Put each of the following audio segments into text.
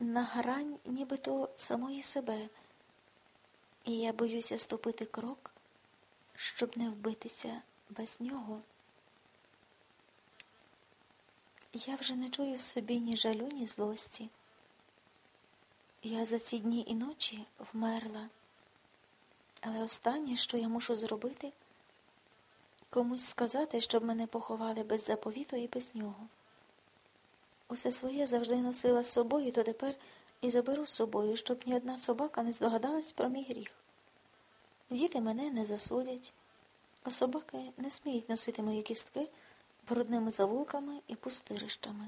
на грань нібито самої себе, і я боюся ступити крок, щоб не вбитися без нього. Я вже не чую в собі ні жалю, ні злості. Я за ці дні і ночі вмерла, але останнє, що я мушу зробити, комусь сказати, щоб мене поховали без заповіту і без нього. Усе своє завжди носила з собою, то тепер і заберу з собою, щоб ні одна собака не здогадалась про мій гріх. Діти мене не засудять, а собаки не сміють носити мої кістки брудними завулками і пустирищами.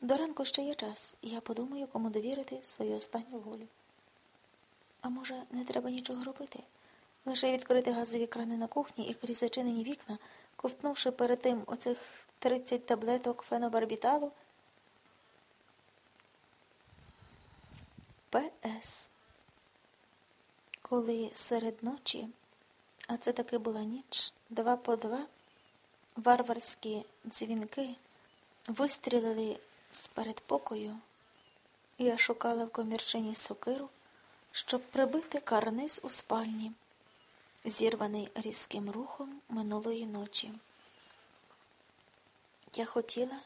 До ранку ще є час, і я подумаю, кому довірити свою останню волю. А може, не треба нічого робити? Лише відкрити газові крани на кухні і крізь зачинені вікна, ковтнувши перед тим оцих 30 таблеток фенобарбіталу. П.С. Коли серед ночі, а це таки була ніч, два по два, варварські дзвінки вистрілили з передпокою, я шукала в комірчині сокиру, щоб прибити карниз у спальні, зірваний різким рухом минулої ночі. Я хотіла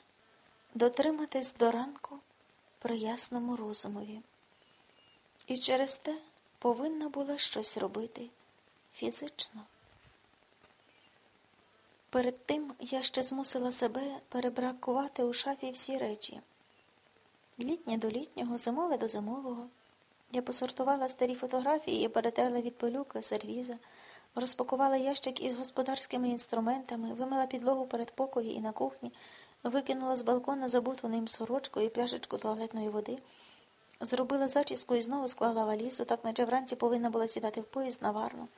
дотриматись до ранку при ясному розумові, і через те повинна була щось робити фізично. Перед тим я ще змусила себе перебракувати у шафі всі речі. Літнє до літнього, зимове до зимового. Я посортувала старі фотографії і перетерла від пилюки, сервіза, розпакувала ящик із господарськими інструментами, вимила підлогу перед покої і на кухні, викинула з балкона забуту ним сорочку і пляшечку туалетної води, зробила зачіску і знову склала валізу, так наче вранці повинна була сідати в поїзд на Варну.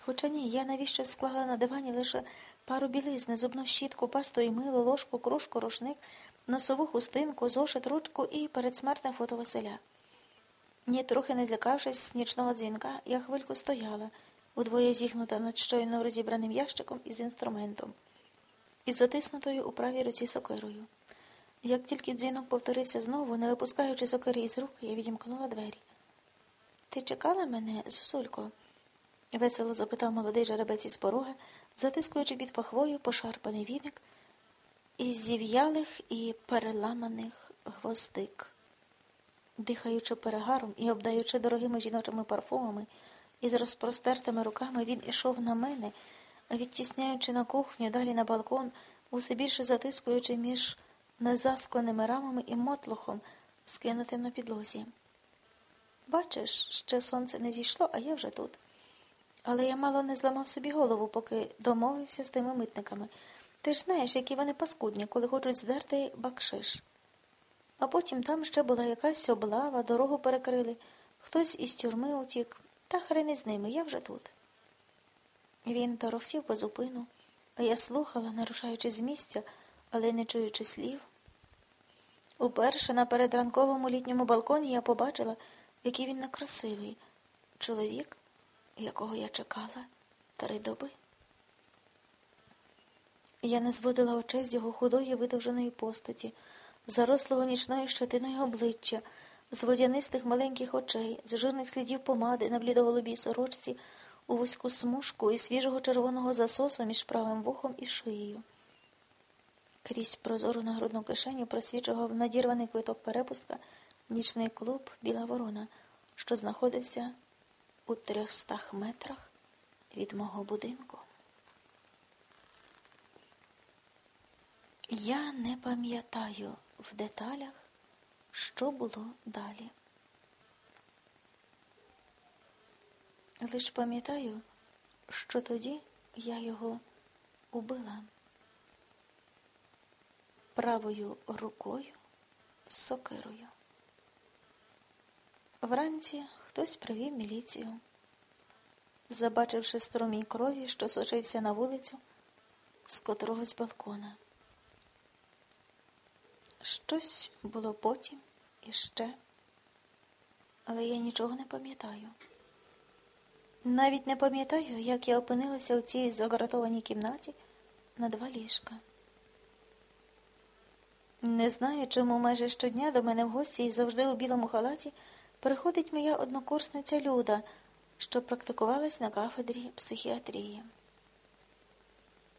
Хоча ні, я навіщо склала на дивані лише пару білизни, зубну щітку, пасту і мило, ложку, кружку, рушник, носову хустинку, зошит, ручку і передсмертне фото Василя. Ні, трохи не злякавшись з нічного дзвінка, я хвильку стояла, удвоє зігнута над щойно розібраним ящиком із інструментом, із затиснутою у правій руці сокирою. Як тільки дзвінок повторився знову, не випускаючи сокири із рук, я відімкнула двері. Ти чекала мене, Зосулько? весело запитав молодий жеребець із порога, затискуючи під пахвою пошарпаний віник із зів'ялих і переламаних гвоздик. Дихаючи перегаром і обдаючи дорогими жіночими парфумами, із розпростертими руками він ішов на мене, відтісняючи на кухню, далі на балкон, усе більше затискуючи між незаскленими рамами і мотлухом, скинутим на підлозі. Бачиш, ще сонце не зійшло, а я вже тут. Але я мало не зламав собі голову, поки домовився з тими митниками. Ти ж знаєш, які вони паскудні, коли хочуть здерти бакшиш. А потім там ще була якась облава, дорогу перекрили, хтось із тюрми утік, та хрени з ними, я вже тут. Він торохтів по зупину, а я слухала, нарушаючи з місця, але не чуючи слів. Уперше на передранковому літньому балконі я побачила, який він некрасивий чоловік якого я чекала три доби. Я не зводила очей з його худої видовженої постаті, зарослого нічною щетиною обличчя, з водянистих маленьких очей, з жирних слідів помади на блідоголубій сорочці, у вузьку смужку і свіжого червоного засосу між правим вухом і шиєю. Крізь прозору нагрудну кишеню просвічував надірваний квиток перепустка нічний клуб Біла Ворона, що знаходився у трьохстах метрах від мого будинку. Я не пам'ятаю в деталях, що було далі. Лиш пам'ятаю, що тоді я його убила правою рукою з сокирою. Вранці Хтось привів міліцію. Забачивши струмінь крові, що сочився на вулицю з котрогось балкона. Щось було потім і ще, але я нічого не пам'ятаю. Навіть не пам'ятаю, як я опинилася у цій загратованій кімнаті на два ліжка. Не знаю, чому майже щодня до мене в гості і завжди у білому халаті приходить моя однокурсниця Люда, що практикувалась на кафедрі психіатрії.